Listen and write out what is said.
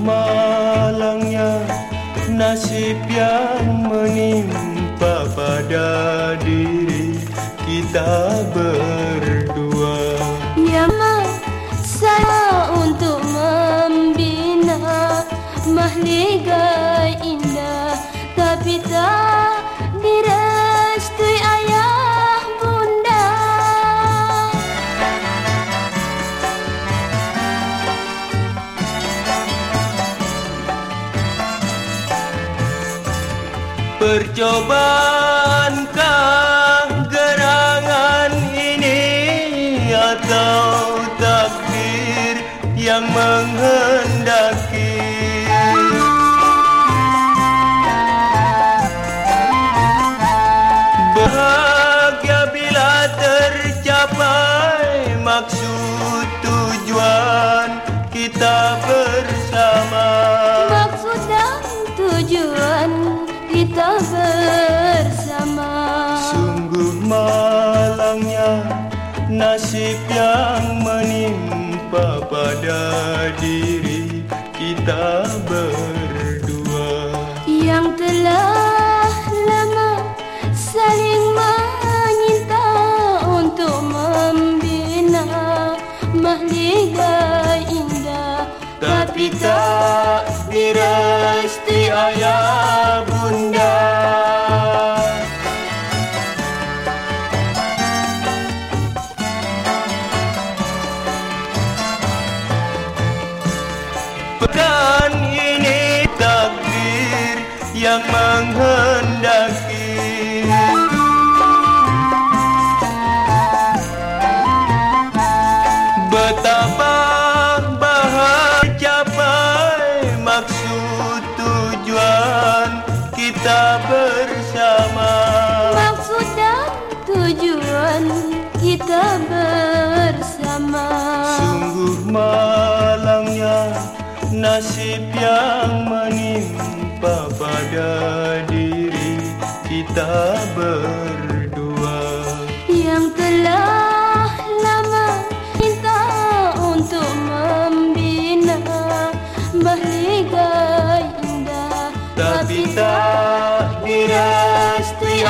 malangnya nasib yang menimpa pada diri kita berdua. Nyama saya untuk membina mahligai indah tapi tak dirasa Percobaankah gerangan ini atau takdir yang menghendaki? Bahagia bila tercapai maksud tujuan kita bersama nasib yang menimpa pada diri kita berdua. Yang telah lama saling menyinta untuk membina mahligai indah. Tapi tak diresti ayah yang menghendaki. Betapa bahagia capai maksud tujuan kita bersama. Maksud dan tujuan kita bersama. Sungguh malangnya nasib yang menimpa lupa pada diri kita berdua. Yang telah lama minta untuk membina Mahligai indah Tapi tak direstui.